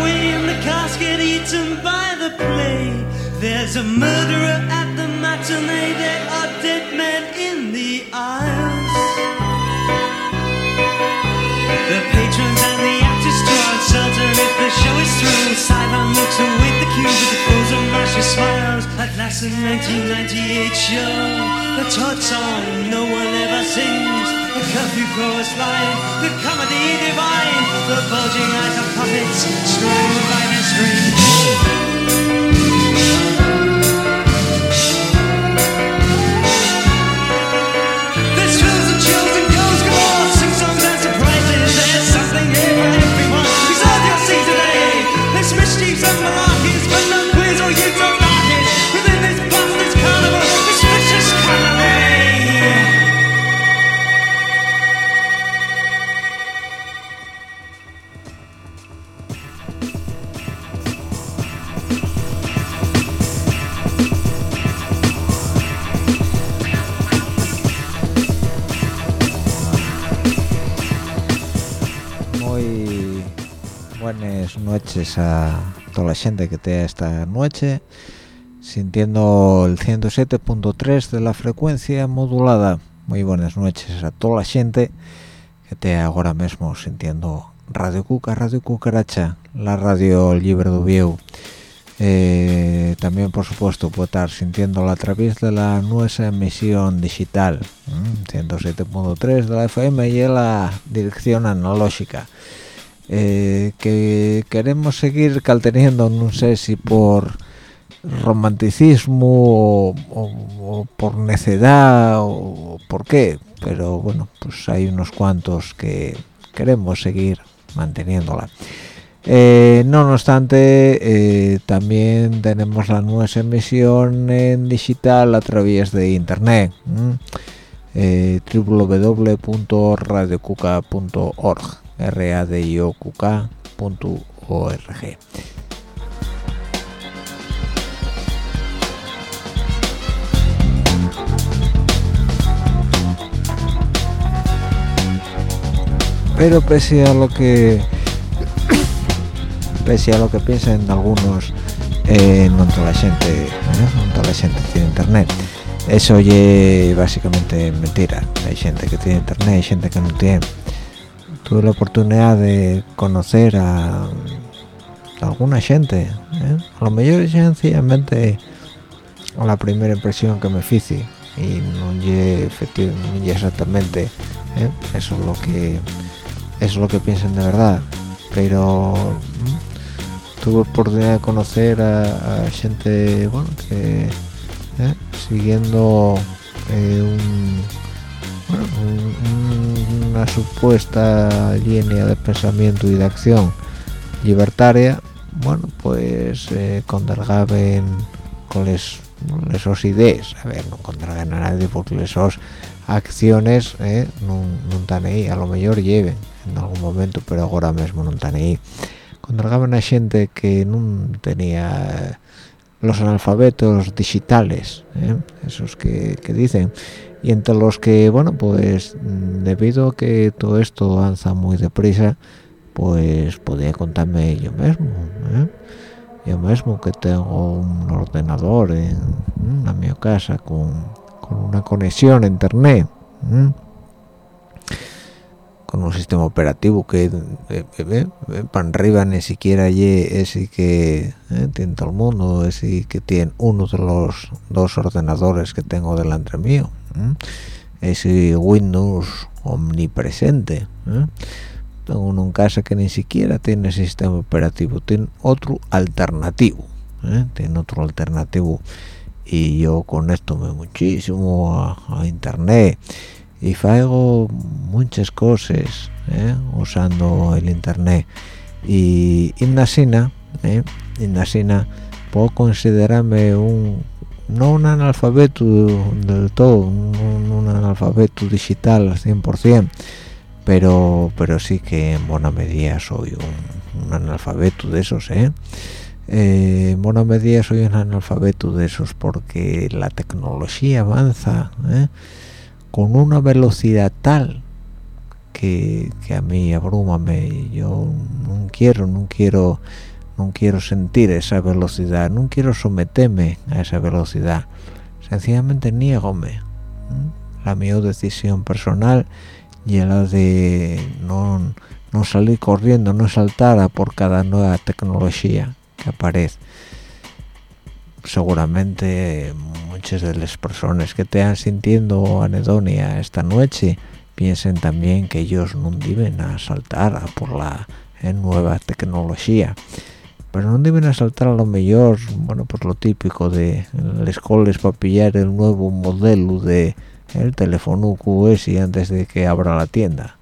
And the cast get eaten by the play. There's a murderer at the matinee. There are dead men in the aisles. The patrons and the actors draw uncertain if the show is through. Sideline looks await the cue with the pose of mashy smiles. At last, the 1998 show, the Todd song no one ever sings. The curfew chorus line, the comedy divine, the bulging eyes of puppets strung by their strings. Noches a toda la gente que te esta noche sintiendo el 107.3 de la frecuencia modulada. Muy buenas noches a toda la gente que te ahora mismo sintiendo Radio Cuca, Radio Cucaracha, la radio libre de Vieu. Eh, también por supuesto puede estar sintiéndola a través de la nuestra emisión digital ¿m? 107.3 de la FM y la dirección analógica eh, que queremos seguir calteniendo no sé si por romanticismo o, por necedad o por qué pero bueno pues hay unos cuantos que queremos seguir manteniéndola. Eh, no obstante, eh, también tenemos la nueva emisión en digital a través de internet, eh, www.radiocuca.org, r a d i o q k.org. Pero pese a lo que pese a lo que piensen algunos eh, no toda la gente ¿eh? la gente tiene internet eso es básicamente mentira hay gente que tiene internet hay gente que no tiene tuve la oportunidad de conocer a, alguna gente ¿eh? a lo mejor es sencillamente la primera impresión que me hice y no es exactamente ¿eh? eso es lo que es lo que piensan de verdad pero tuve oportunidad de conocer a, gente bueno que ¿eh? siguiendo eh, una supuesta línea de pensamiento y de acción libertaria bueno pues eh, condergaben con les, esos ideas a ver no condergan a nadie porque esos acciones eh, no, están ahí. A lo mejor lleven en algún momento pero ahora mismo no están ahí. Condergaban a gente que no tenía los analfabetos digitales ¿eh? esos que, dicen y entre los que bueno pues debido a que todo esto avanza muy deprisa pues podía contarme yo mismo ¿eh? yo mismo que tengo un ordenador en, mi casa con, una conexión internet con un sistema operativo que eh, eh, eh, para arriba ni siquiera ese que tiene todo el mundo ese que tiene uno de los dos ordenadores que tengo delante mío ese Windows omnipresente tengo uno en casa que ni siquiera tiene sistema operativo tiene otro alternativo tiene otro alternativo. Y yo conecto muchísimo a internet y hago muchas cosas ¿eh? usando el internet y Indasina ¿eh? Indasina puedo considerarme un no un analfabeto del todo un, analfabeto digital al 100% pero pero sí que en buena medida soy un, analfabeto de esos ¿eh? ¿eh? en buena medida soy un analfabeto de esos porque la tecnología avanza ¿eh? Con una velocidad tal que, a mí abrúmame yo no quiero no quiero no quiero sentir esa velocidad no quiero someterme a esa velocidad. Sencillamente niegome la mi decisión personal y la de no, no salir corriendo no saltar por cada nueva tecnología que aparece seguramente muchas de las personas que te han sintiendo anedonia esta noche piensen también que ellos no deben a saltar por la eh, nueva tecnología. Pero no deben a saltar a lo mejor bueno pues lo típico de las coles para pillar el nuevo modelo de el teléfono QS antes de que abra la tienda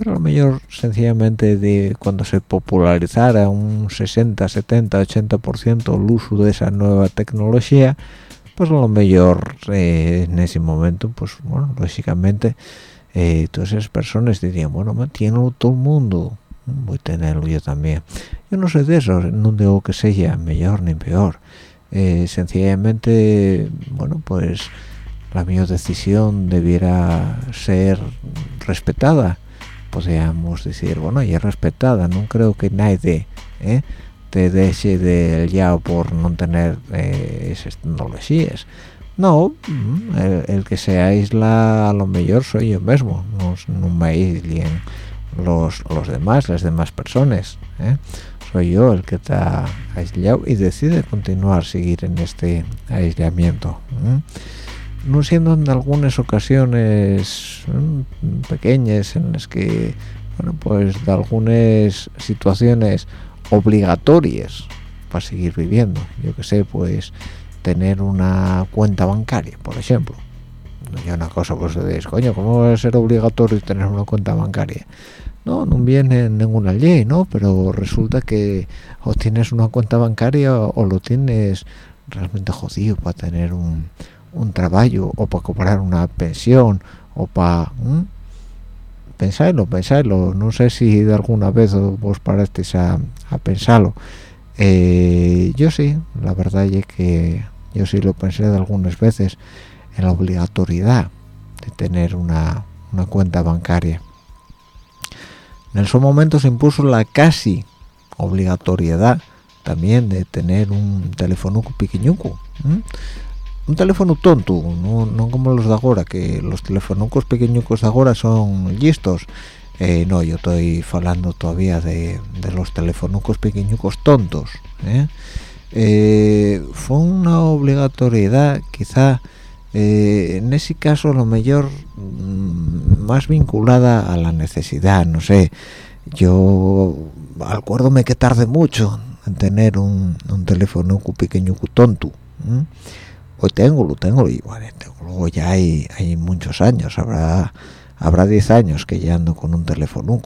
pero lo mejor sencillamente de cuando se popularizara un 60, 70, 80% el uso de esa nueva tecnología, pues lo mejor eh, en ese momento, pues bueno, lógicamente eh, todas esas personas dirían, bueno, me tiene todo el mundo, voy a tenerlo yo también. Yo no sé de eso, no digo que sea mejor ni peor. Eh, sencillamente, bueno, pues la mi decisión debiera ser respetada podríamos decir bueno y es respetada no creo que nadie ¿eh? te deje del ya por no tener eh, esas tecnologías no mm, el, que se aísla a lo mejor soy yo mismo no, no me aíslen los, los demás las demás personas ¿eh? soy yo el que está aislado y decide continuar seguir en este aislamiento no siendo en algunas ocasiones pequeñas en las que bueno pues de algunas situaciones obligatorias para seguir viviendo. Yo que sé pues tener una cuenta bancaria por ejemplo. No una cosa pues de coño cómo va a ser obligatorio tener una cuenta bancaria no no viene ninguna ley no pero resulta que o tienes una cuenta bancaria o lo tienes realmente jodido para tener un un trabajo o para comprar una pensión o para pensarlo, pensarlo. No sé si de alguna vez vos parasteis a, a pensarlo. Eh, yo sí la verdad es que yo sí lo pensé de algunas veces en la obligatoriedad de tener una, una cuenta bancaria. En esos momentos se impuso la casi obligatoriedad también de tener un teléfono pequeñuco un teléfono tonto no, como los de ahora que los teléfonos pequeñucos de ahora son listos. Eh, no yo estoy hablando todavía de, los teléfonos pequeñucos tontos ¿eh? Eh, fue una obligatoriedad quizá en ese caso lo mejor mm, más vinculada a la necesidad no sé. Yo acuérdome que tarde mucho en tener un, teléfono pequeño tonto hoy tengo lo tengo y bueno luego ya hay hay muchos años habrá habrá 10 años que ya ando con un teléfono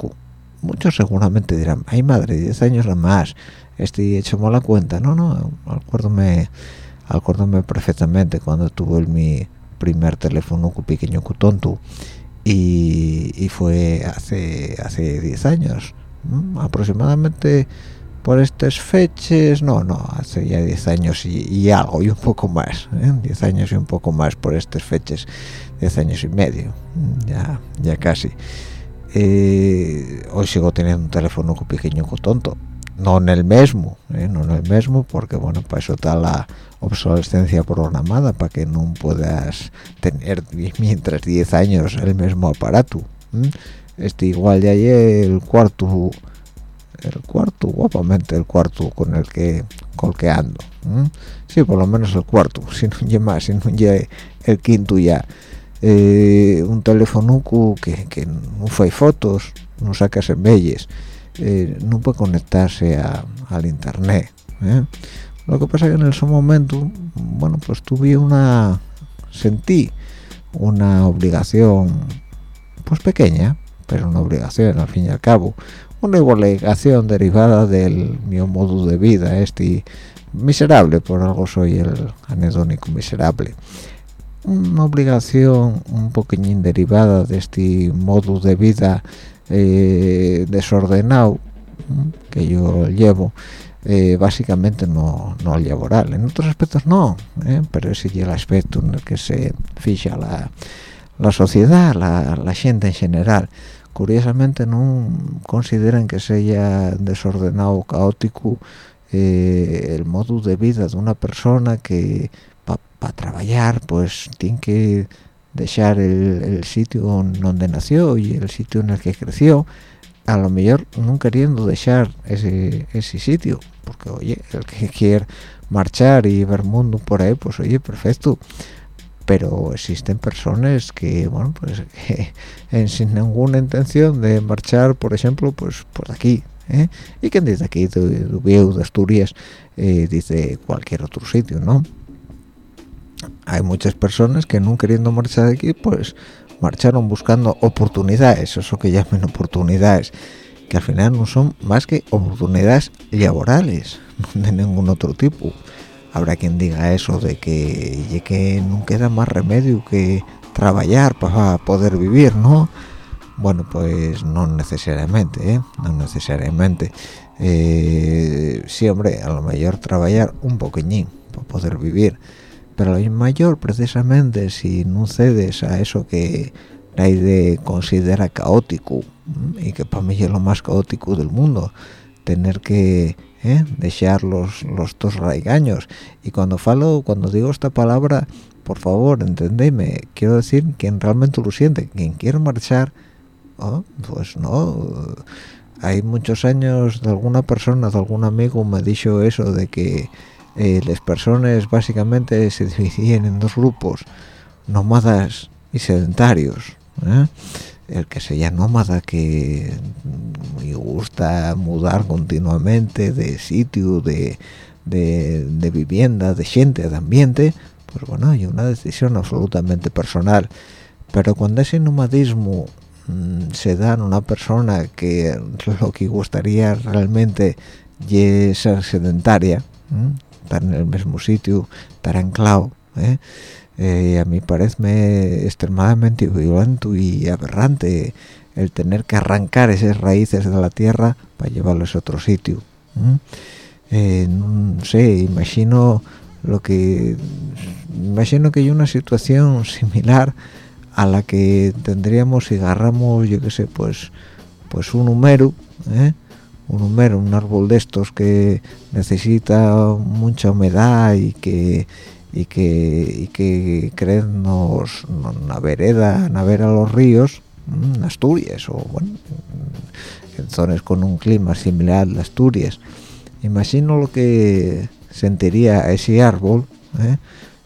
muchos seguramente dirán ay madre 10 años nada más estoy hecho la cuenta no no acuérdome acuérdome perfectamente cuando tuve mi primer teléfono pequeño tonto y, y, fue hace hace 10 años aproximadamente por estas fechas, no, no, hace ya 10 años y, algo, y un poco más, 10 ¿eh? años y un poco más por estas fechas, 10 años y medio, ya, ya casi. Eh, hoy sigo teniendo un teléfono pequeño tonto, no en el mismo, ¿eh? no en el mismo, porque bueno, para eso está la obsolescencia programada, para que no puedas tener mientras 10 años el mismo aparato. Este igual ya el cuarto el cuarto guapamente el cuarto con el que colqueando sí por lo menos el cuarto si no lleva más si no lleva el quinto ya eh, un teléfono que, que no fue fotos no sacas en eh, no puede conectarse al internet ¿eh? lo que pasa que en ese momento bueno pues tuve una sentí una obligación pues pequeña pero una obligación al fin y al cabo una obligación derivada del mi modo de vida este miserable por algo soy el anedónico miserable. Una obligación un poquillín derivada de este modo de vida eh, desordenado que yo llevo eh, básicamente no, no laboral. En otros aspectos no eh, pero ese es el aspecto en el que se fija la, la sociedad la, la gente en general curiosamente no consideran que sea desordenado caótico eh, el modo de vida de una persona que para trabajar pues tiene que dejar el, sitio donde nació y el sitio en el que creció a lo mejor no queriendo dejar ese, ese sitio porque oye el que quiere marchar y ver mundo por ahí pues oye perfecto pero existen personas que bueno pues sin ninguna intención de marchar por ejemplo pues por aquí ¿eh? y que desde aquí de, de, Asturias eh, dice cualquier otro sitio no hay muchas personas que no queriendo marchar de aquí pues marcharon buscando oportunidades eso que llaman oportunidades que al final no son más que oportunidades laborales de ningún otro tipo habrá quien diga eso de que, que no queda más remedio que trabajar para poder vivir, ¿no? Bueno, pues no necesariamente, ¿eh? No necesariamente. Eh, sí, hombre, a lo mejor trabajar un poquillín para poder vivir. Pero lo mayor, precisamente, si no cedes a eso que nadie considera caótico, y que para mí es lo más caótico del mundo, tener que ¿eh? los, los dos raigaños. Y cuando falo cuando digo esta palabra por favor entendeme. Quiero decir quien realmente lo siente quien quiere marchar. Pues no. Hay muchos años de alguna persona de algún amigo me ha dicho eso de que eh, las personas básicamente se dividían en dos grupos nómadas y sedentarios ¿eh? El que sea nómada que me gusta mudar continuamente de sitio de, de, vivienda de gente de ambiente pues bueno hay una decisión absolutamente personal pero cuando ese nomadismo mm, se da en una persona que lo que gustaría realmente es ser sedentaria estar en el mismo sitio estar anclado ¿eh? Eh, a mí parece extremadamente violento y aberrante el tener que arrancar esas raíces de la tierra para llevarlos a otro sitio eh, no sé imagino lo que imagino que hay una situación similar a la que tendríamos si agarramos yo qué sé pues pues un número ¿eh? un número un árbol de estos que necesita mucha humedad y que y que y que creen una vereda a ver a los ríos en Asturias o bueno en zonas con un clima similar a Asturias imagino lo que sentiría ese árbol ¿eh?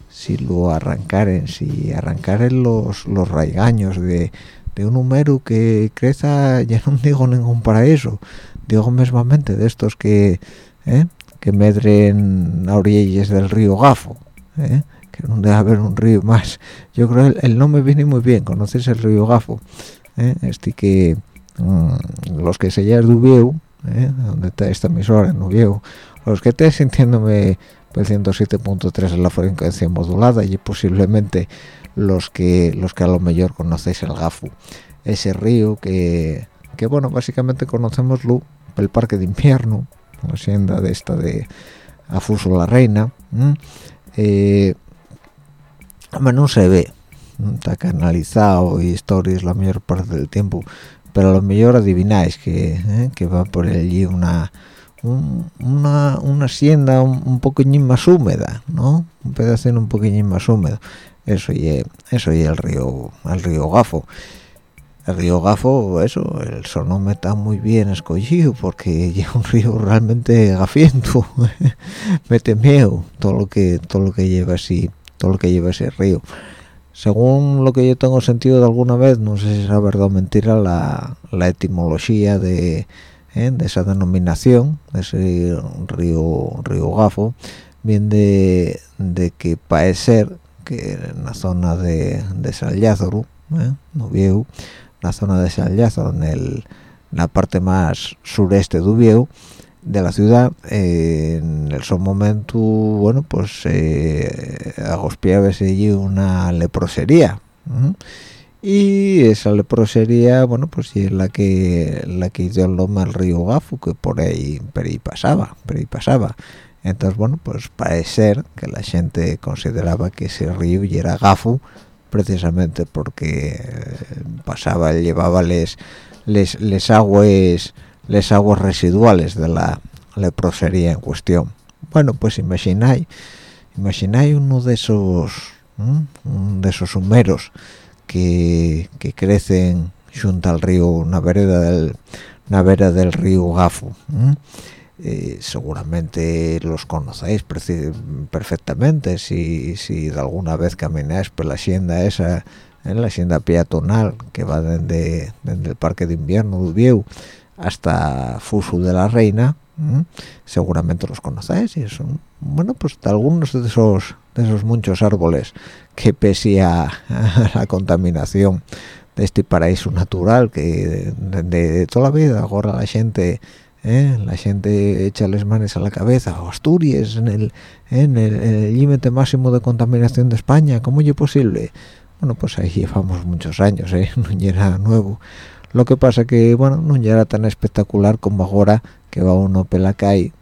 si lo arrancaren si arrancaren los los raigaños de, de un humero que creza ya no digo ningún paraíso digo mesmamente de estos que ¿eh? que medren a orillas del río Gafo ¿eh? que no debe haber un río más. Yo creo el, el nombre viene muy bien conoces el río Gafo este que mm, los que se ya Dubieu ¿eh? donde está esta emisora en Dubieu los que estén sintiéndome el 107.3 en la frecuencia modulada y posiblemente los que los que a lo mejor conocéis el Gafu ese río que que bueno básicamente conocemos el parque de invierno la hacienda de esta de Afuso la Reina eh, no se ve está canalizado y historias la mayor parte del tiempo pero a lo mejor adivináis que, eh, que va por allí una una, una hacienda un, un poquillín más húmeda, ¿no? Un pedacito un poquillín más húmedo. Eso y eso y el río el río Gafo. El río Gafo, eso, el sonome está muy bien escogido porque es un río realmente gafiento. Mete miedo todo lo que todo lo que lleva así, todo lo que lleva ese río. Según lo que yo tengo sentido de alguna vez, no sé si es verdad o mentira, la, la etimología de ¿eh? de esa denominación de ese río río Gafo viene de, de que parece que en la zona de, de Sallázaro ¿eh? no viejo la zona de Sallázaro en, la parte más sureste de Ubieu de la ciudad eh, en el son momento bueno pues eh, allí una leprosería y esa leprosería bueno pues sí es la que la que dio el nombre al río Gafu que por ahí por ahí pasaba por ahí pasaba. Entonces bueno pues parece ser que la gente consideraba que ese río era Gafu precisamente porque eh, pasaba llevaba les les, les aguas les aguas residuales de la leprosería en cuestión bueno pues imagináis imagináis uno de esos de esos humeros que, crecen junto al río, una vereda del, una vereda del río Gafo. Eh, seguramente los conocéis perfectamente si, si de alguna vez camináis por la hacienda esa, en la hacienda peatonal que va desde, el parque de invierno de Ubieu hasta Fusu de la Reina, seguramente los conocéis y son, bueno, pues algunos de esos, de esos muchos árboles que pese a, la contaminación de este paraíso natural que de, toda la vida ahora la gente ¿eh? la gente echa las manos a la cabeza Asturias en el en el límite máximo de contaminación de España ¿cómo es posible? bueno pues ahí llevamos muchos años ¿eh? no era nuevo lo que pasa que bueno no era tan espectacular como ahora que va uno pela calle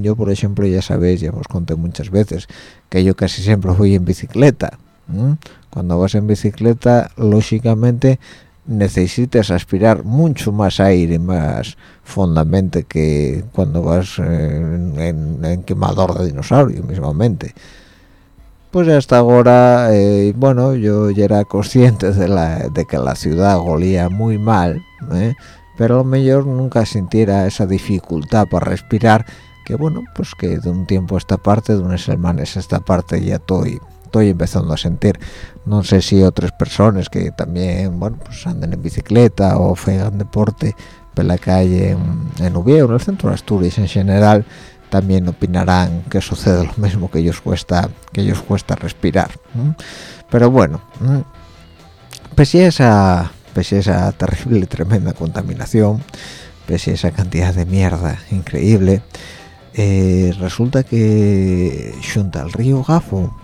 yo por ejemplo ya sabéis ya os conté muchas veces que yo casi siempre voy en bicicleta cuando vas en bicicleta lógicamente necesitas aspirar mucho más aire más fondamente que cuando vas en, quemador de dinosaurio mismamente pues hasta ahora eh, bueno yo ya era consciente de, la, de que la ciudad golía muy mal ¿eh? pero a lo mejor nunca sintiera esa dificultad para respirar que bueno pues que de un tiempo a esta parte de unas semanas a esta parte ya estoy estoy empezando a sentir no sé si otras personas que también bueno pues anden en bicicleta o hagan deporte por la calle en, en Ubieu, en el centro de Asturias en general también opinarán que sucede lo mismo que ellos cuesta que ellos cuesta respirar pero bueno pese a esa pese a esa terrible tremenda contaminación pese a esa cantidad de mierda increíble eh, resulta que junto al río Gafo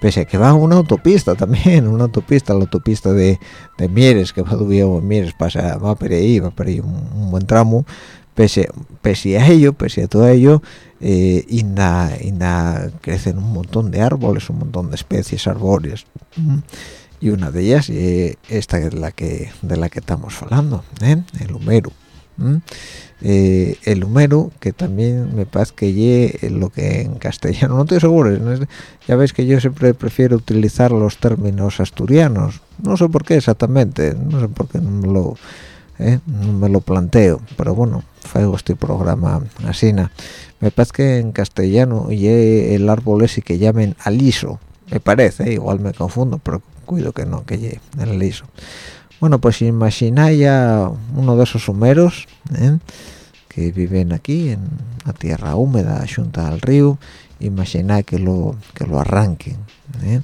pese a que va una autopista también, una autopista, la autopista de, de Mieres, que va de Mieres, pasa, va por ahí, va por ahí un, buen tramo, pese, pese a ello, pese a todo ello, eh, crecen un montón de árboles, un montón de especies arbóreas, y una de ellas, eh, esta es la que de la que estamos hablando, ¿eh? el humero, eh, el humero que también me parece que ye lo que en castellano no estoy seguro ya veis que yo siempre prefiero utilizar los términos asturianos. No sé por qué exactamente no sé por qué no me lo, eh, no me lo planteo pero bueno fue este programa así me parece que en castellano ye el árbol ese que llamen aliso. Me parece igual me confundo pero cuido que no que ye el aliso bueno, pues imagináis ya uno de esos humeros ¿eh? que viven aquí en la tierra húmeda junto al río, imagináis que lo que lo arranquen, ¿eh?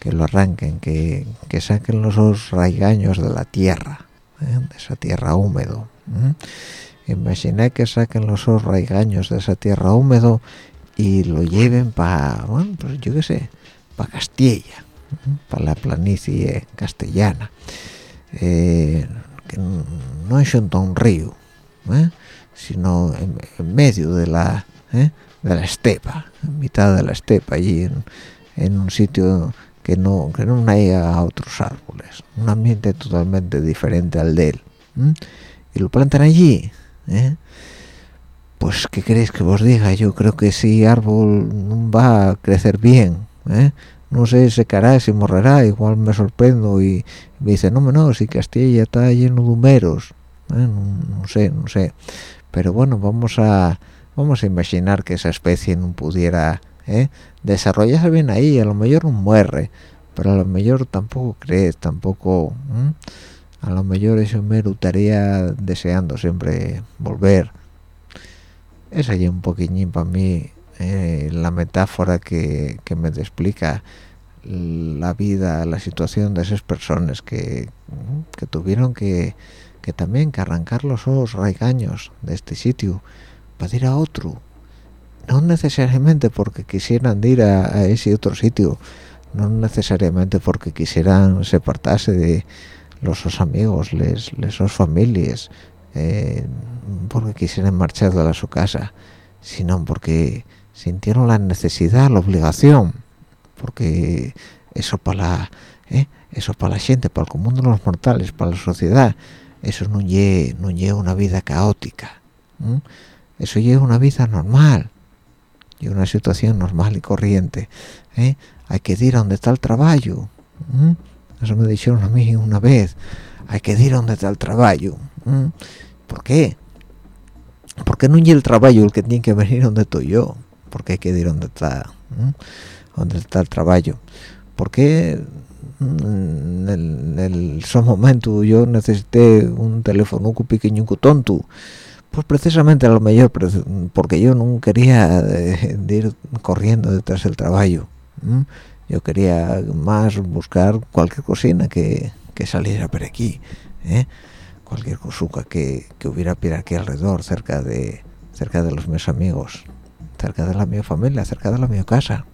que lo arranquen, que, saquen los raigaños de la tierra, ¿eh? de esa tierra húmedo. Imagináis que saquen los raigaños de esa tierra húmedo y lo lleven para, bueno, pues yo qué sé, para Castilla, para la planicie castellana eh, que no es junto a un río ¿eh? sino en, medio de la ¿eh? de la estepa en mitad de la estepa allí en, un sitio que no que no haya otros árboles un ambiente totalmente diferente al de él y lo plantan allí pues qué queréis que os diga yo creo que ese árbol va a crecer bien no sé, se caerá, se morrerá, igual me sorprendo y me dice, no, no, si Castilla está lleno de humeros, ¿eh? no, sé, no sé, pero bueno, vamos a vamos a imaginar que esa especie no pudiera ¿eh? desarrollarse bien ahí, a lo mejor no muere, pero a lo mejor tampoco crees, tampoco, a lo mejor ese humero estaría deseando siempre volver. Es allí un poquillín para mí eh, la metáfora que, me explica la vida, la situación de esas personas que, tuvieron que, también que arrancar los ojos raigaños de este sitio para ir a otro. No necesariamente porque quisieran ir a, ese otro sitio, no necesariamente porque quisieran separarse de los amigos, les, les sus familias, eh, porque quisieran marchar de la su casa, sino porque sintieron la necesidad, la obligación, porque eso para la, ¿eh? eso para la gente, para el común de los mortales, para la sociedad, eso no lleva no una vida caótica, eso lleva una vida normal, y una situación normal y corriente. ¿eh? Hay que ir a donde está el trabajo, eso me dijeron a mí una vez, hay que ir a donde está el trabajo. ¿Por qué? Porque no es el trabajo el que tiene que venir donde estoy yo porque hay que ir donde está donde está el trabajo porque en el, en momento yo necesité un teléfono pequeño tonto pues precisamente a lo mejor porque yo no quería eh, ir corriendo detrás del trabajo yo quería más buscar cualquier cocina que, saliera por aquí ¿eh? cualquier cosuca que, que hubiera por aquí alrededor cerca de cerca de los mis amigos cerca de la mi familia, cerca de la mi casa.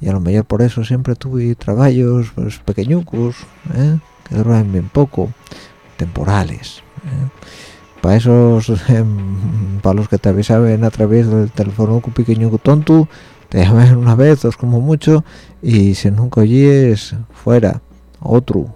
Y a lo mejor por eso siempre tuve trabajos pues, pequeñucos, ¿eh? que duran bien poco, temporales. ¿eh? Para esos, em, para los que te avisaban a través del teléfono pequeño tonto, te llaman una vez, dos como mucho, y si nunca oyes, fuera, otro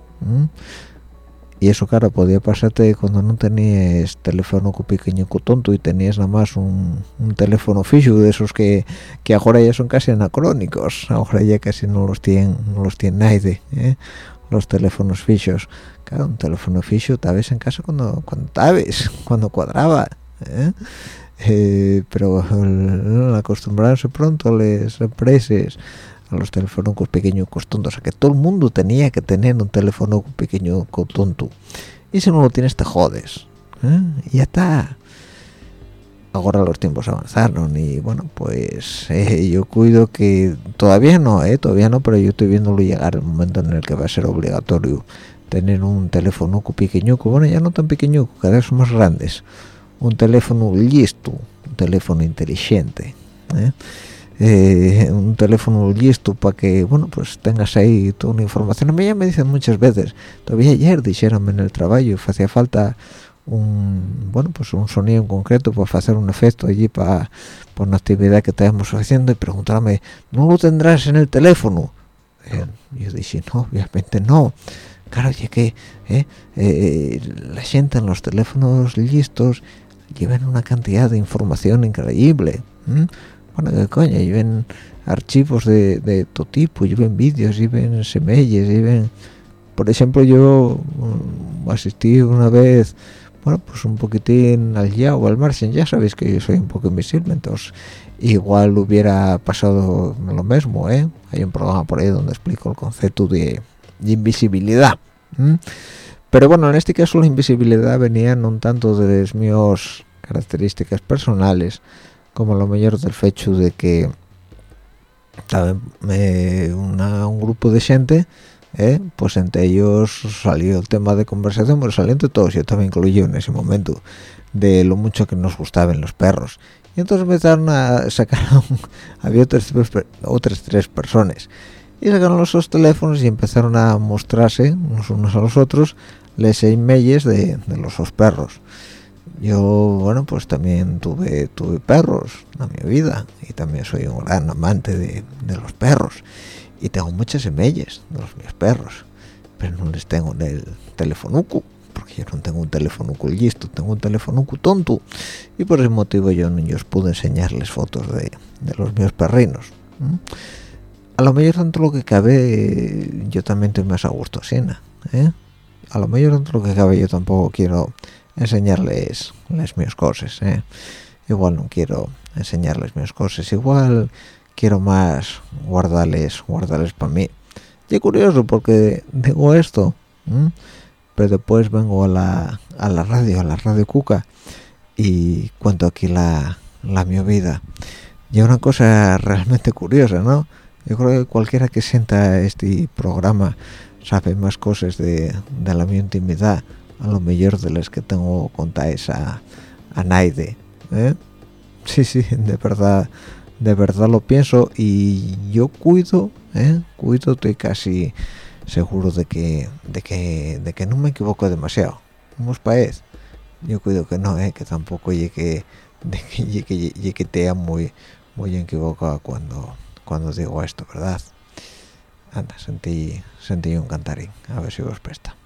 y eso claro podía pasarte cuando no tenías teléfono pequeño tonto y tenías nada más un, teléfono fijo de esos que, que ahora ya son casi anacrónicos ahora ya casi no los tienen no los tiene nadie ¿eh? los teléfonos fijos claro un teléfono fijo tal vez en casa cuando cuando vez cuando cuadraba ¿eh? Eh, pero acostumbrarse pronto a las empresas los teléfonos pequeños tontos, o sea que todo el mundo tenía que tener un teléfono pequeño tonto. Y si no lo tienes te jodes. ¿eh? Y ya está. Ahora los tiempos avanzaron y bueno, pues eh, yo cuido que todavía no, eh, todavía no, pero yo estoy viéndolo llegar el momento en el que va a ser obligatorio tener un teléfono pequeño, bueno, ya no tan pequeño, cada vez más grandes. Un teléfono listo, un teléfono inteligente. ¿eh? Eh, un teléfono listo para que bueno pues tengas ahí toda una información. A mí ya me dicen muchas veces todavía ayer dijeron en el trabajo hacía falta un bueno pues un sonido en concreto para hacer un efecto allí para por una actividad que estábamos haciendo y preguntarme no lo tendrás en el teléfono eh, yo dije no obviamente no. Claro ya que eh, eh, la gente en los teléfonos listos llevan una cantidad de información increíble bueno qué coño lleven archivos de, de todo tipo lleven vídeos lleven semelles lleven por ejemplo yo mm, asistí una vez bueno pues un poquitín al ya o al margen ya sabéis que yo soy un poco invisible entonces igual hubiera pasado lo mismo ¿eh? hay un programa por ahí donde explico el concepto de, invisibilidad pero bueno en este caso la invisibilidad venía no tanto de las mías características personales como lo mayor del hecho de que me, un grupo de gente ¿eh? pues entre ellos salió el tema de conversación pero salió entre todos yo también incluyo en ese momento de lo mucho que nos gustaban los perros y entonces empezaron a sacar había otras, otras tres personas y sacaron los teléfonos y empezaron a mostrarse unos, a los otros les emails de, de los dos perros yo bueno pues también tuve tuve perros en mi vida y también soy un gran amante de, de los perros y tengo muchas semillas de los mis perros pero no les tengo en el teléfono porque yo no tengo un teléfono listo tengo un teléfono tonto y por ese motivo yo no os pude enseñarles fotos de, de los míos perrinos a lo mejor de lo que cabe yo también estoy más a gusto así ¿eh? a lo mejor de lo que cabe yo tampoco quiero enseñarles las mis cosas ¿eh? igual no quiero enseñarles mis cosas igual quiero más guardarles guardarles para mí. Y curioso porque digo esto pero después vengo a la, a la radio a la radio cuca y cuento aquí la, la mi vida. Y una cosa realmente curiosa no yo creo que cualquiera que sienta este programa sabe más cosas de, de la mi intimidad a lo mejor de las que tengo contáis a, a Naide ¿eh? sí sí de verdad de verdad lo pienso y yo cuido ¿eh? cuido estoy casi seguro de que de que de que no me equivoco demasiado como os parece yo cuido que no ¿eh? que tampoco llegue de que llegue, llegue te muy muy equivocado cuando cuando digo esto verdad anda sentí sentí un cantarín a ver si os presta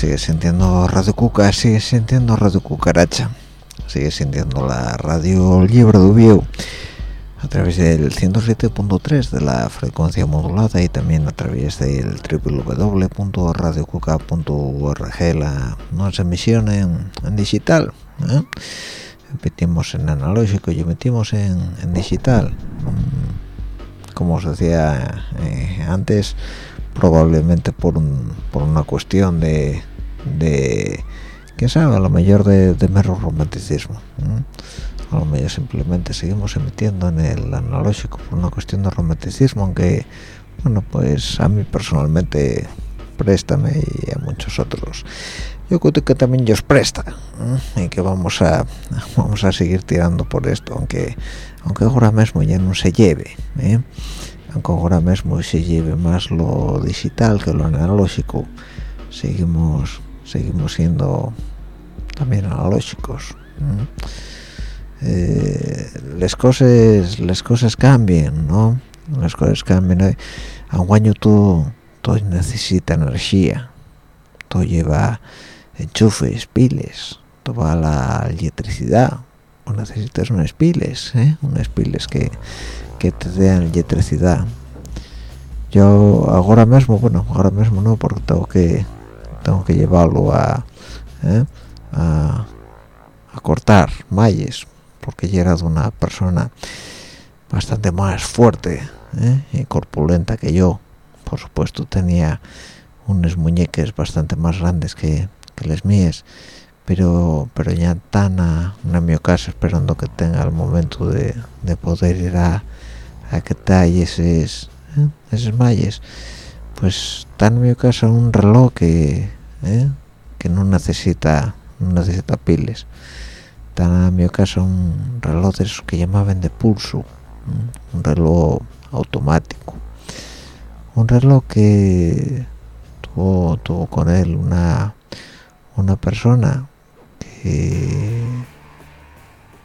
sigue sintiendo Radio Cuca, sigue sintiendo Radio Cucaracha, sigue sintiendo la radio Libre de Ubiu a través del 107.3 de la frecuencia modulada y también a través del www.radiocuca.org la nuestra emisión en, digital ¿eh? metimos en analógico y metimos en, digital mm, como os decía eh, antes probablemente por, por una cuestión de, de quién sabe, a lo mejor de, mero romanticismo a lo mejor simplemente seguimos emitiendo en el analógico por una cuestión de romanticismo aunque bueno pues a mí personalmente préstame y a muchos otros. Yo creo que también os presta y que vamos a vamos a seguir tirando por esto aunque aunque ahora mismo ya no se lleve ¿eh? aunque ahora mismo se lleve más lo digital que lo analógico seguimos seguimos siendo también analógicos las cosas las cosas cambian no las cosas cambian a un año todo todo necesita energía. Todo lleva enchufes piles. Toda la electricidad. O necesitas unas piles ¿eh? unas piles que que te den electricidad. Yo ahora mismo bueno ahora mismo no porque tengo que tengo que llevarlo a ¿eh? a, cortar malles porque ya era de una persona bastante más fuerte ¿eh? y corpulenta que yo por supuesto tenía unos muñeques bastante más grandes que, que las mías pero pero ya tan a, a mi casa esperando que tenga el momento de, de poder ir a, a que talle esos, ¿eh? malles pues está en mi casa un reloj que ¿eh? que no necesita no necesita piles. Está en mi casa un reloj de esos que llamaban de pulso un reloj automático. Un reloj que tuvo, tuvo con él una una persona que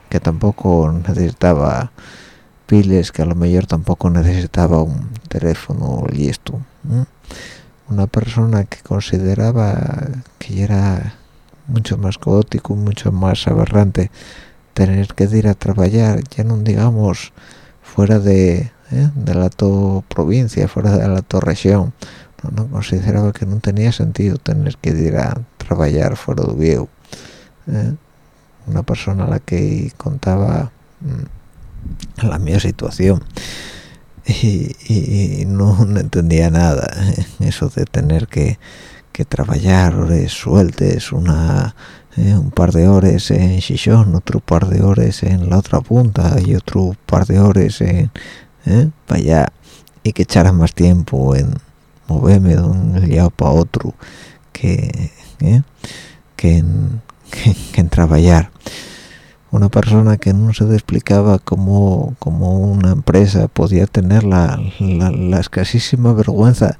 que tampoco necesitaba piles que a lo mejor tampoco necesitaba un teléfono listo una persona que consideraba que era mucho más caótico mucho más aberrante tener que ir a trabajar ya no digamos fuera de, ¿eh? de la to provincia fuera de la to región no, consideraba que no tenía sentido tener que ir a trabajar fuera de viejo ¿eh? una persona a la que contaba mm, la mi situación y, no, entendía nada ¿eh? eso de tener que, que trabajar horas sueltes una ¿eh? un par de horas en Shishon, otro par de horas en la otra punta y otro par de horas en ¿eh? para allá y que echara más tiempo en moverme de un lado para otro que, que, en, que en trabajar una persona que no se explicaba cómo, cómo una empresa podía tener la, la, escasísima vergüenza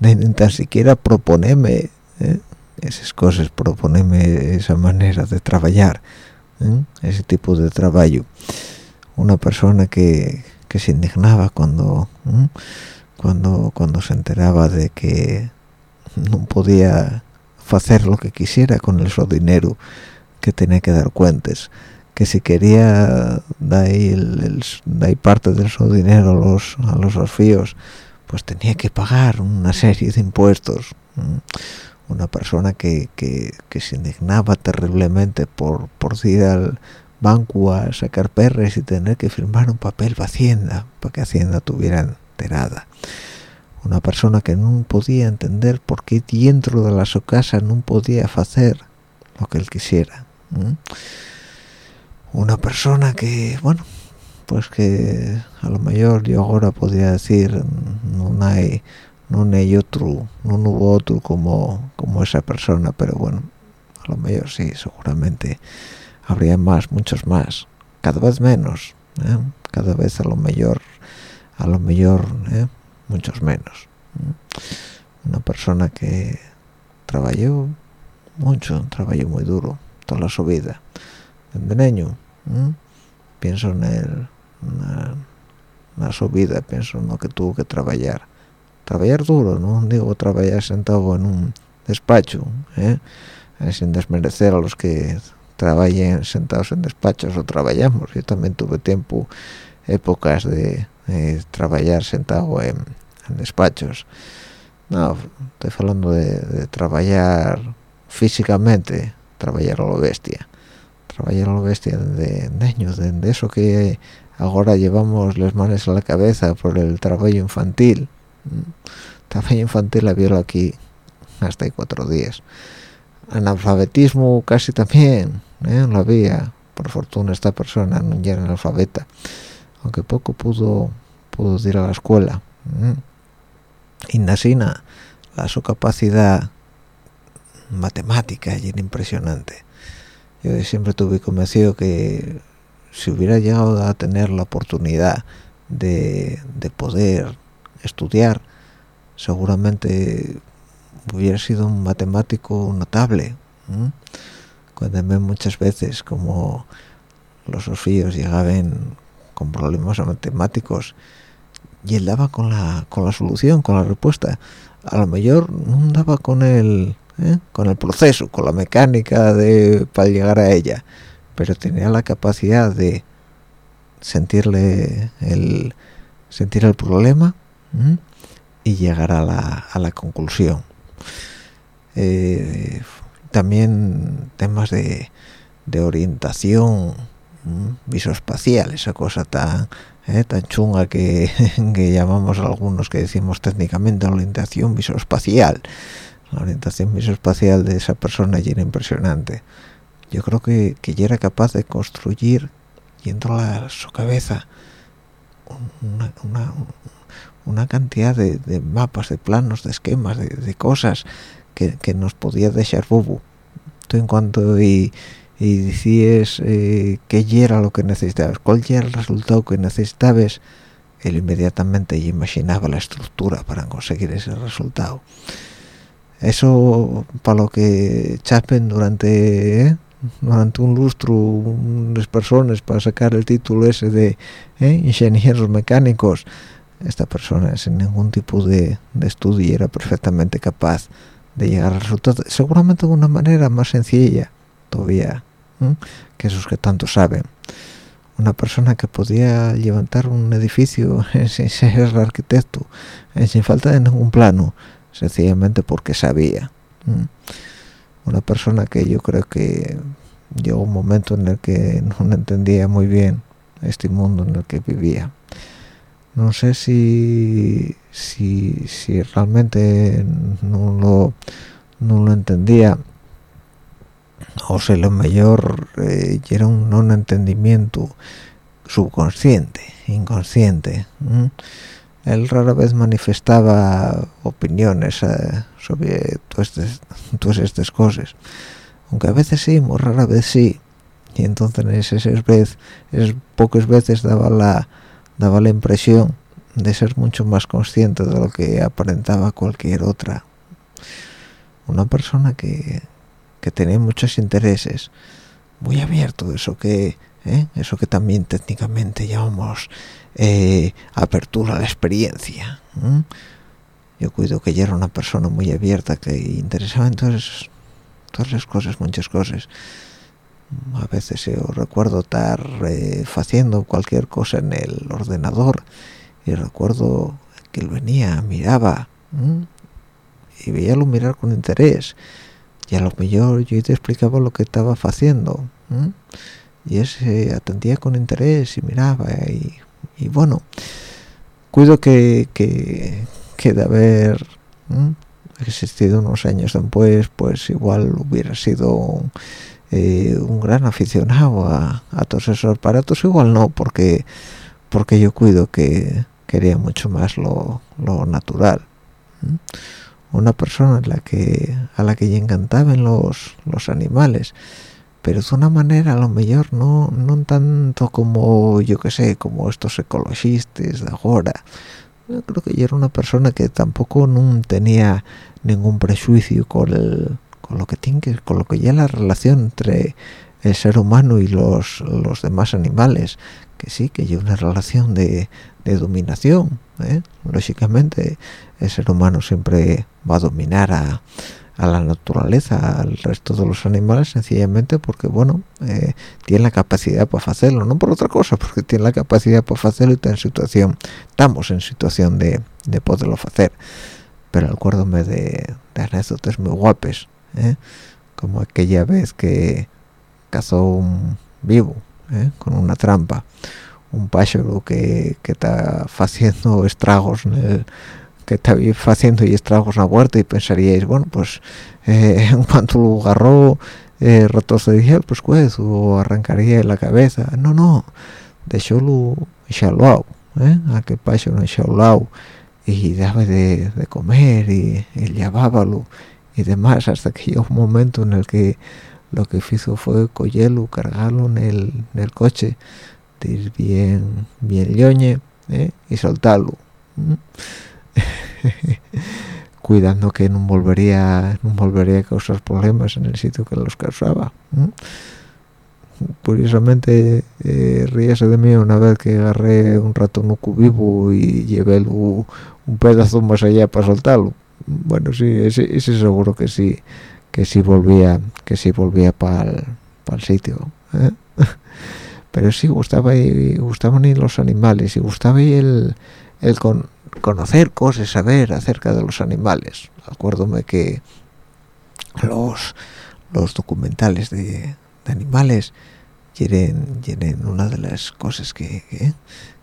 de ni tan siquiera proponerme ¿eh? esas cosas, proponerme esa manera de trabajar, ¿eh? ese tipo de trabajo. Una persona que, que se indignaba cuando, ¿eh? cuando, cuando se enteraba de que no podía hacer lo que quisiera con el su dinero que tenía que dar cuentas que si quería dar el, parte de su dinero a los a los orfíos pues tenía que pagar una serie de impuestos una persona que, que, se indignaba terriblemente por, por ir al banco a sacar perres y tener que firmar un papel para Hacienda para que Hacienda tuviera enterada. Una persona que no podía entender por qué dentro de la su casa no podía hacer lo que él quisiera una persona que bueno pues que a lo mejor yo ahora podría decir no hay no hay otro no hubo otro como como esa persona pero bueno a lo mejor sí seguramente habría más muchos más cada vez menos ¿eh? cada vez a lo mejor a lo mejor ¿eh? muchos menos una persona que trabajó mucho trabajó muy duro toda su vida de niño pienso en él en su vida pienso en lo que tuvo que trabajar. Trabajar duro no digo trabajar sentado en un despacho ¿eh? sin desmerecer a los que trabajen sentados en despachos o trabajamos. Yo también tuve tiempo épocas de, trabajar sentado en, despachos. No estoy hablando de, trabajar físicamente trabajar a lo bestia trabajar lo bestia de niños de, eso que ahora llevamos las manos a la cabeza por el trabajo infantil. Trabajo infantil había aquí hasta cuatro días. Analfabetismo casi también ¿eh? lo había por fortuna esta persona no era analfabeta aunque poco pudo pudo ir a la escuela y Nasina la su capacidad matemática y era impresionante yo siempre tuve convencido que si hubiera llegado a tener la oportunidad de, de poder estudiar seguramente hubiera sido un matemático notable cuando muchas veces como los sofíos llegaban con problemas matemáticos y él daba con la con la solución con la respuesta. A lo mejor no daba con el ¿eh? con el proceso con la mecánica de para llegar a ella. Pero tenía la capacidad de sentirle el sentir el problema y llegar a la, a la conclusión. Eh, también temas de, de orientación visoespacial esa cosa tan eh, tan chunga que, que, llamamos algunos que decimos técnicamente orientación visoespacial la orientación visoespacial de esa persona era impresionante yo creo que, que ya era capaz de construir yendo a su cabeza una, una, una cantidad de, de, mapas, de planos, de esquemas, de, de cosas que, que, nos podía dejar bobo. Tú en cuanto y, y decías eh, qué era lo que necesitabas, cuál era el resultado que necesitabas, él inmediatamente imaginaba la estructura para conseguir ese resultado. Eso para lo que chapen durante ¿eh? durante un lustro unas personas para sacar el título ese de ¿eh? ingenieros mecánicos esta persona sin ningún tipo de, estudio era perfectamente capaz de llegar al resultado seguramente de una manera más sencilla todavía que esos que tanto saben una persona que podía levantar un edificio sin ser arquitecto sin falta de ningún plano sencillamente porque sabía. Una persona que yo creo que llegó un momento en el que no entendía muy bien este mundo en el que vivía. No sé si si, si realmente no lo no lo entendía o sea lo mejor eh, era un no entendimiento subconsciente inconsciente él rara vez manifestaba opiniones eh, sobre todas estas, cosas. Aunque a veces sí muy rara vez sí. Y entonces esas pocas veces daba la daba la impresión de ser mucho más consciente de lo que aparentaba cualquier otra. Una persona que, que tenía muchos intereses muy abierto eso que ¿eh? eso que también técnicamente llamamos eh, apertura a la experiencia yo cuido que ella era una persona muy abierta que interesaba en todas, las cosas muchas cosas. A veces yo recuerdo estar eh, haciendo cualquier cosa en el ordenador y recuerdo que él venía, miraba y veíalo mirar con interés. Y a lo mejor yo te explicaba lo que estaba haciendo y ese atendía con interés y miraba y, bueno cuido que, que, que de haber existido unos años después pues igual hubiera sido eh, un gran aficionado a, todos esos aparatos igual no porque porque yo cuido que quería mucho más lo, natural una persona a la que a la que le encantaban los los animales pero de una manera a lo mejor no no tanto como yo que sé como estos ecologistas de ahora yo creo que yo era una persona que tampoco no tenía ningún prejuicio con el con lo que tiene con lo que ya la relación entre el ser humano y los, los demás animales que sí que hay una relación de, de dominación ¿eh? lógicamente el ser humano siempre va a dominar a, a la naturaleza al resto de los animales sencillamente porque bueno eh, tiene la capacidad para hacerlo no por otra cosa porque tiene la capacidad para hacerlo y está en situación estamos en situación de, de poderlo hacer pero acuérdome de, de anécdotas muy guapes ¿eh? como aquella vez que cazó un vivo ¿eh? con una trampa un pájaro que está haciendo estragos en el que está haciendo y estragos en la huerta y pensaríais bueno pues eh, en cuanto lo agarró eh, dije pues pues o arrancaría la cabeza no no dejólo enxaulado ¿eh? aquel pájaro enxaulado y daba de, de, comer y, y llevábalo y demás hasta que llegó un momento en el que lo que hizo fue cogerlo, cargarlo en el, en el coche ir bien bien lloñe ¿eh? y soltarlo cuidando que no volvería no volvería a causar problemas en el sitio que los causaba curiosamente eh, ríese de mí una vez que agarré un ratón vivo y llevé un pedazo más allá para soltarlo bueno sí ese, ese, seguro que sí que sí volvía que sí volvía para el sitio ¿eh? pero sí gustaba y gustaban y los animales y gustaba y el, el con, conocer cosas saber acerca de los animales. Acuérdome que los los documentales de, animales quieren quieren una de las cosas que,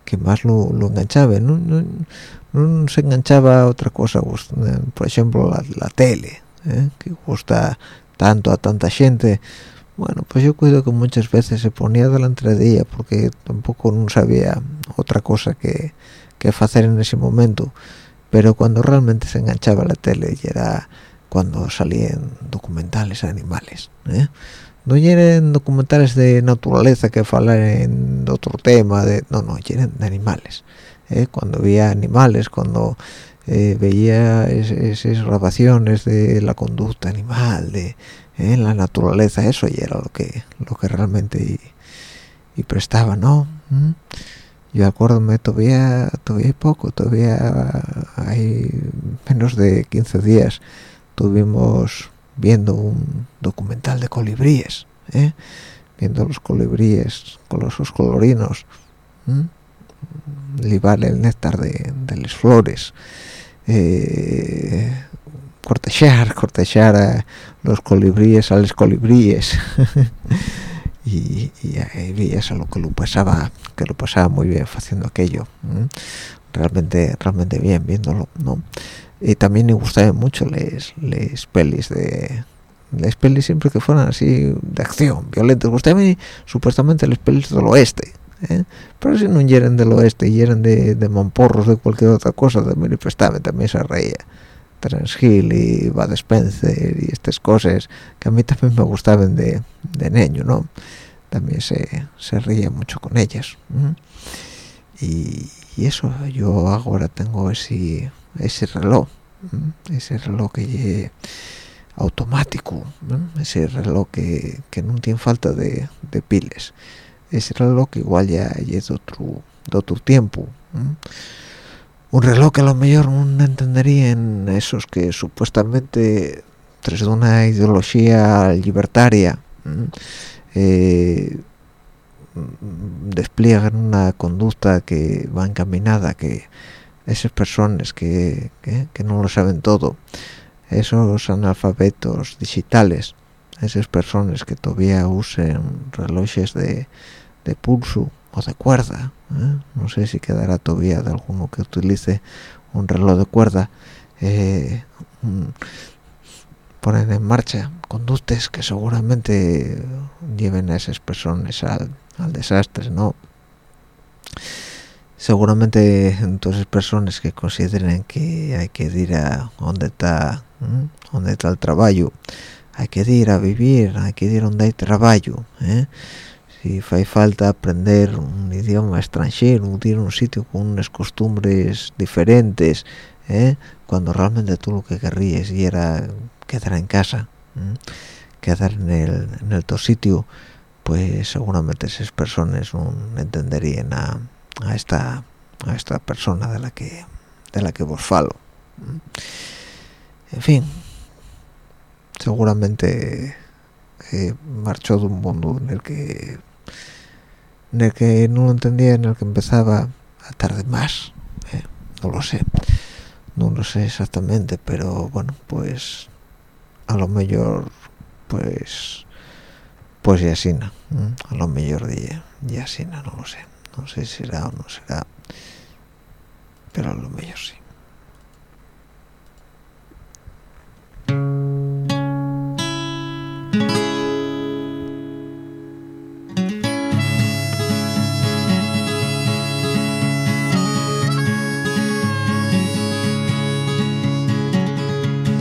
que, más lo, lo enganchaba. No, no, no, se enganchaba a otra cosa eh, por ejemplo la, la tele ¿eh? que gusta tanto a tanta gente. Bueno pues yo cuido que muchas veces se ponía delante de ella porque tampoco no sabía otra cosa que, que hacer en ese momento pero cuando realmente se enganchaba la tele y era cuando salían documentales animales ¿eh? no eran documentales de naturaleza que de otro tema de no no eran de animales ¿eh? cuando veía animales cuando eh, veía esas grabaciones de la conducta animal de la naturaleza eso y era lo que lo que realmente y, prestaba no ¿Mm? Yo acuérdome todavía todavía poco todavía hay menos de 15 días. Tuvimos viendo un documental de colibríes ¿eh? viendo los colibríes con los colorinos libar el néctar de, de las flores eh, cortejar, cortejar a los colibríes a los colibríes y, y ahí a lo que lo pasaba que lo pasaba muy bien haciendo aquello realmente realmente bien viéndolo no y también me gustaban mucho les, les pelis de las pelis siempre que fueran así de acción violentas. Gustaban supuestamente las pelis del oeste ¿eh? pero si no hieren del oeste hieren de, de mamporros de cualquier otra cosa también prestaba también se reía Hill y Bud Spencer y estas cosas que a mí también me gustaban de, de niño no también se, se ríe mucho con ellas y, y, eso yo ahora tengo ese ese reloj ese reloj que automático ese reloj que, que no tiene falta de, de piles. Ese reloj igual ya, es de otro, de otro tiempo un reloj que a lo mejor no entenderían esos que supuestamente tras una ideología libertaria eh, despliegan una conducta que va encaminada que esas personas que, que no lo saben todo esos analfabetos digitales esas personas que todavía usen relojes de, de pulso o de cuerda ¿eh? no sé si quedará todavía de alguno que utilice un reloj de cuerda eh, ponen en marcha conductes que seguramente lleven a esas personas al, desastre no seguramente todas personas que consideren que hay que ir a donde está donde está el trabajo hay que ir a vivir hay que ir donde hay trabajo ¿eh? Si hay falta aprender un idioma extranjero ir a un sitio con unas costumbres diferentes ¿eh? cuando realmente tú lo que querrías y era quedar en casa quedar en el en el tu sitio pues seguramente esas personas no entenderían a, esta a esta persona de la que de la que vos falo en fin seguramente eh, marchó de un mundo en el que en que no lo entendía en el que empezaba a tardar más eh, no lo sé. No lo sé exactamente pero bueno pues a lo mejor pues pues y así a lo mejor día y así no, no lo sé. No sé si será o no será pero a lo mejor sí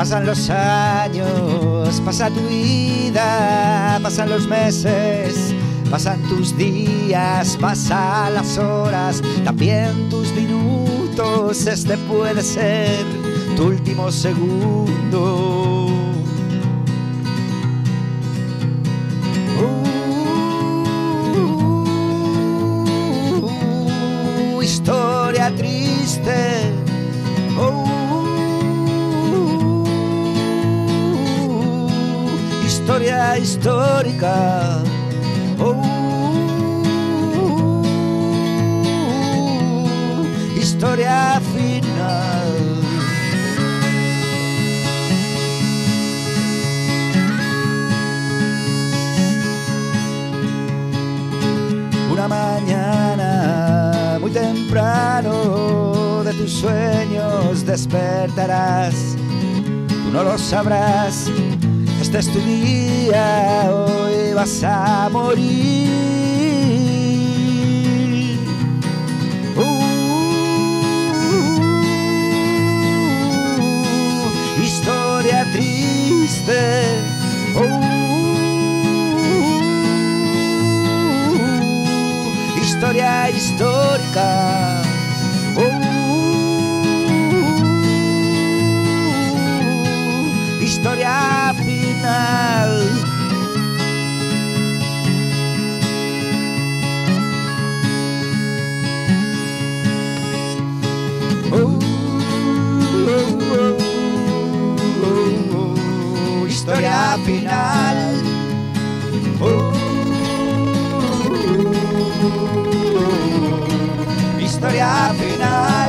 Pasan los años, pasa tu vida, pasan los meses, pasan tus días, pasan las horas, también tus minutos. Este puede ser tu último segundo. Uh, historia triste. Historia histórica. Uh, historia final. Una mañana muy temprano de tus sueños despertarás. Tú no lo sabrás. Este es tu día, hoy vas a morir. Uh, historia triste. Uh, historia histórica. final. Oh, oh, oh, história final. Historia final. Oh,